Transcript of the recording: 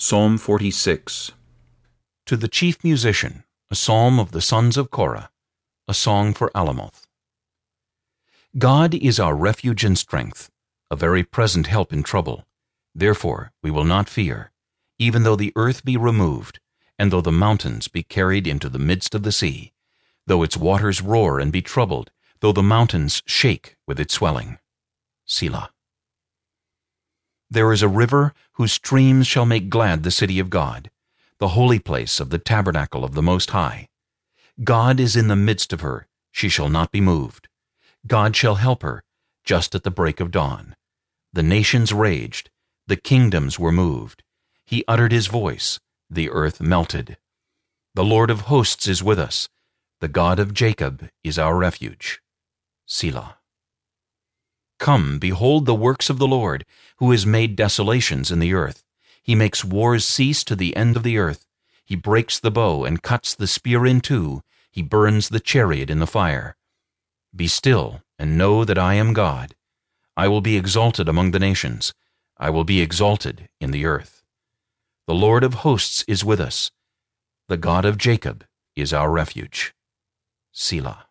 Psalm 46 To the chief musician, a psalm of the sons of Korah, a song for Alamoth. God is our refuge and strength, a very present help in trouble. Therefore we will not fear, even though the earth be removed, and though the mountains be carried into the midst of the sea, though its waters roar and be troubled, though the mountains shake with its swelling. Selah. There is a river whose streams shall make glad the city of God, the holy place of the tabernacle of the Most High. God is in the midst of her, she shall not be moved. God shall help her, just at the break of dawn. The nations raged, the kingdoms were moved. He uttered his voice, the earth melted. The Lord of hosts is with us, the God of Jacob is our refuge. Selah. Come, behold the works of the Lord, who has made desolations in the earth. He makes wars cease to the end of the earth. He breaks the bow and cuts the spear in two. He burns the chariot in the fire. Be still, and know that I am God. I will be exalted among the nations. I will be exalted in the earth. The Lord of hosts is with us. The God of Jacob is our refuge. Selah.